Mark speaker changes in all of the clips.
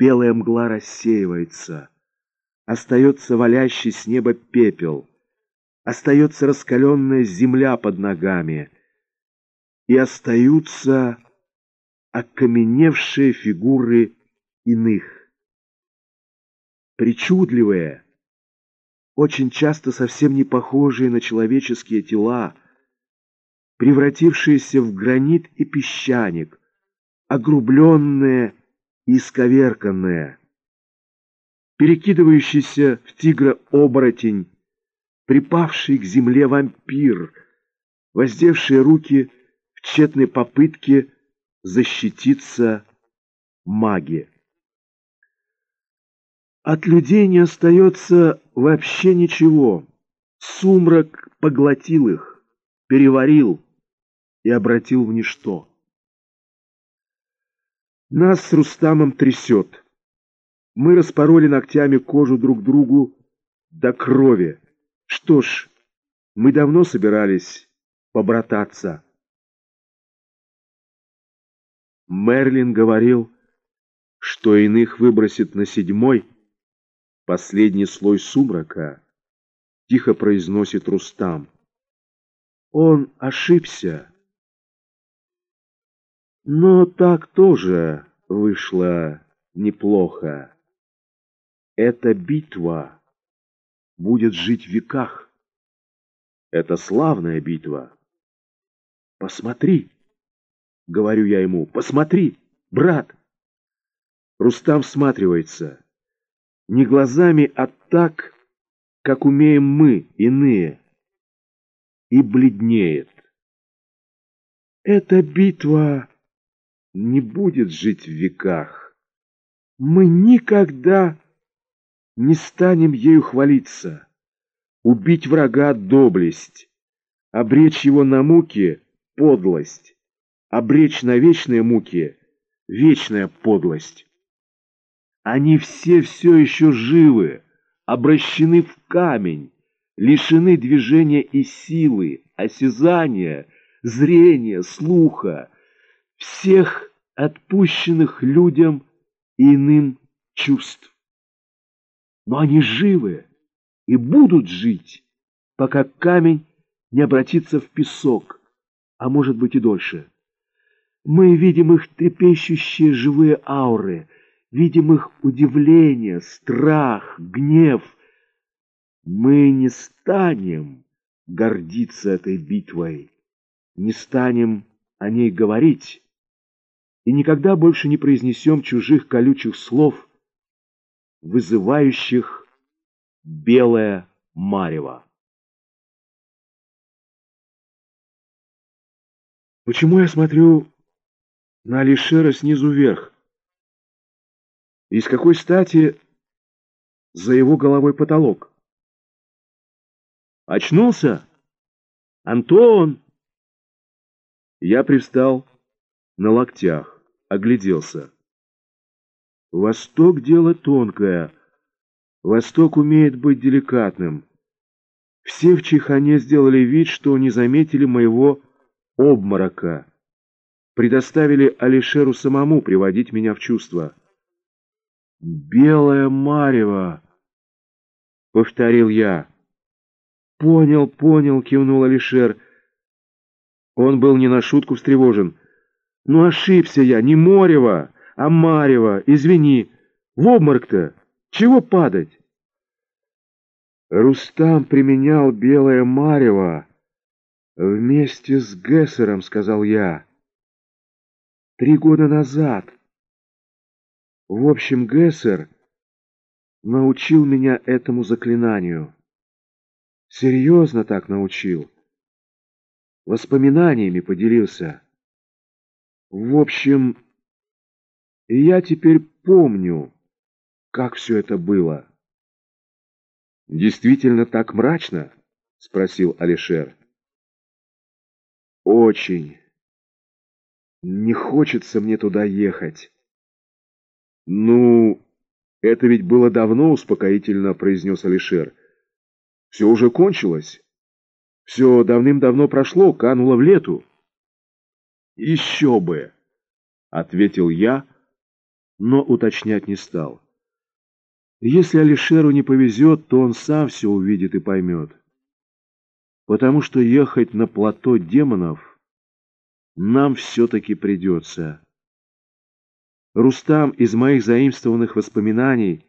Speaker 1: Белая мгла рассеивается. Остается валящий с неба пепел. Остается раскаленная земля под ногами. И остаются окаменевшие фигуры иных. Причудливые, очень часто совсем не похожие на человеческие тела, превратившиеся в гранит и песчаник, огрубленные и исковерканные, перекидывающийся в тигра оборотень, припавший к земле вампир, воздевшие руки в тщетной попытке защититься маги. От людей не остается вообще ничего. Сумрак поглотил их, переварил и обратил в ничто. Нас с Рустамом трясет. Мы распороли ногтями кожу друг другу до крови. Что ж, мы давно собирались побрататься. Мерлин говорил, что иных выбросит на седьмой, последний слой сумрака, тихо произносит Рустам. Он ошибся. Но так тоже вышло неплохо. Эта битва будет жить в веках. Это славная битва. Посмотри, говорю я ему, посмотри, брат. Рустам всматривается. Не глазами, а так, как умеем мы, иные. И бледнеет. Эта битва не будет жить в веках. Мы никогда не станем ею хвалиться. Убить врага — доблесть, обречь его на муки — подлость, обречь на вечные муки — вечная подлость. Они все все еще живы, обращены в камень, лишены движения и силы, осязания, зрения, слуха, всех отпущенных людям иным чувств. Но они живы и будут жить, пока камень не обратится в песок, а может быть и дольше. Мы видим их трепещущие живые ауры, видим их удивление, страх, гнев. Мы не станем гордиться этой битвой, не станем о ней говорить, и никогда больше не произнесем чужих колючих слов, вызывающих белое марево. Почему я смотрю на Алишера снизу вверх? И с какой стати за его головой потолок? Очнулся? Антон! Я привстал на локтях, огляделся. Восток — дело тонкое. Восток умеет быть деликатным. Все в Чехане сделали вид, что не заметили моего обморока. Предоставили Алишеру самому приводить меня в чувство. «Белое марево!» — повторил я. «Понял, понял», — кивнул Алишер. Он был не на шутку встревожен. Ну, ошибся я, не Морева, а Марева, извини. В обморок-то, чего падать? Рустам применял белое Марево вместе с Гессером, сказал я. Три года назад. В общем, Гессер научил меня этому заклинанию. Серьезно так научил. Воспоминаниями поделился. В общем, я теперь помню, как все это было. «Действительно так мрачно?» — спросил Алишер. «Очень. Не хочется мне туда ехать». «Ну, это ведь было давно», — успокоительно произнес Алишер. «Все уже кончилось. Все давным-давно прошло, кануло в лету». «Еще бы!» — ответил я, но уточнять не стал. Если Алишеру не повезет, то он сам все увидит и поймет. Потому что ехать на плато демонов нам все-таки придется. Рустам из моих заимствованных воспоминаний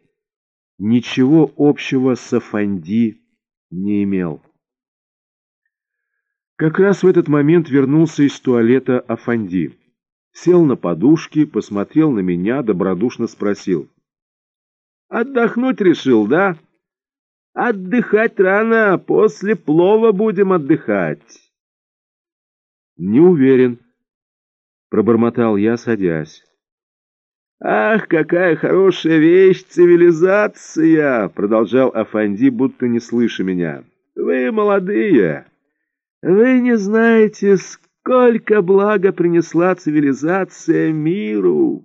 Speaker 1: ничего общего с Афанди не имел. Как раз в этот момент вернулся из туалета Афанди. Сел на подушки, посмотрел на меня, добродушно спросил. «Отдохнуть решил, да?» «Отдыхать рано, после плова будем отдыхать». «Не уверен», — пробормотал я, садясь. «Ах, какая хорошая вещь цивилизация!» — продолжал Афанди, будто не слыша меня. «Вы молодые, вы не знаете, сколько блага принесла цивилизация миру!»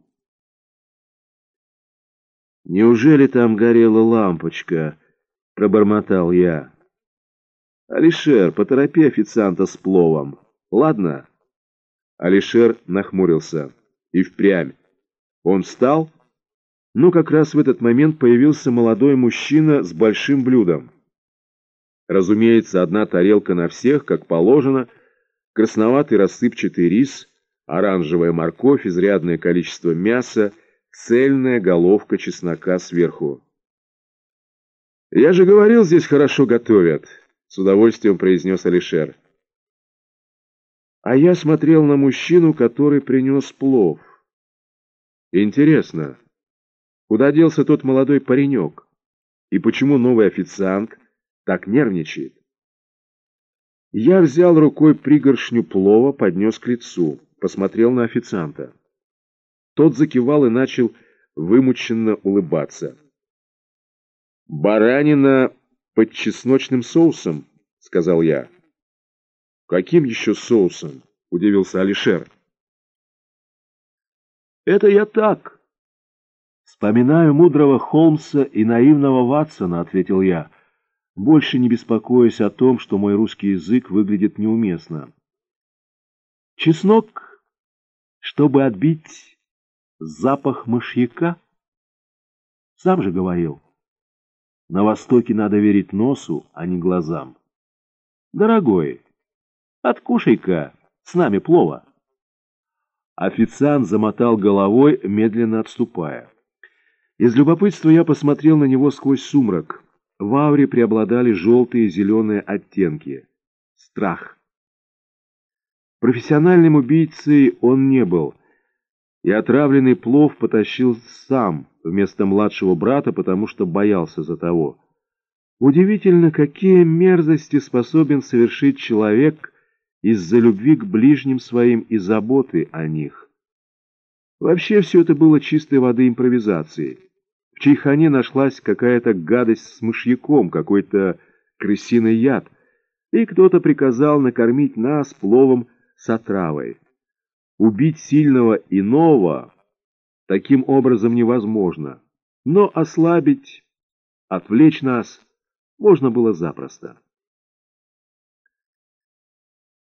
Speaker 1: «Неужели там горела лампочка?» — пробормотал я. «Алишер, поторопи официанта с пловом, ладно?» Алишер нахмурился. И впрямь. Он встал, но как раз в этот момент появился молодой мужчина с большим блюдом. Разумеется, одна тарелка на всех, как положено, красноватый рассыпчатый рис, оранжевая морковь, изрядное количество мяса, цельная головка чеснока сверху. «Я же говорил, здесь хорошо готовят», — с удовольствием произнес Алишер. А я смотрел на мужчину, который принес плов. Интересно, куда делся тот молодой паренек? И почему новый официант так нервничает? Я взял рукой пригоршню плова, поднес к лицу, посмотрел на официанта. Тот закивал и начал вымученно улыбаться. «Баранина под чесночным соусом», — сказал я. «Каким еще соусом?» — удивился Алишер. Это я так. Вспоминаю мудрого Холмса и наивного Ватсона, ответил я, больше не беспокоясь о том, что мой русский язык выглядит неуместно. Чеснок, чтобы отбить запах мышьяка? Сам же говорил, на Востоке надо верить носу, а не глазам. Дорогой, откушай-ка с нами плова. Официант замотал головой, медленно отступая. Из любопытства я посмотрел на него сквозь сумрак. В ауре преобладали желтые и зеленые оттенки. Страх. Профессиональным убийцей он не был. И отравленный плов потащил сам вместо младшего брата, потому что боялся за того. Удивительно, какие мерзости способен совершить человек, из-за любви к ближним своим и заботы о них. Вообще все это было чистой воды импровизацией. В чайхане нашлась какая-то гадость с мышьяком, какой-то крысиный яд, и кто-то приказал накормить нас пловом с отравой. Убить сильного иного таким образом невозможно, но ослабить, отвлечь нас можно было запросто.